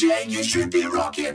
DJ, you should be rocking.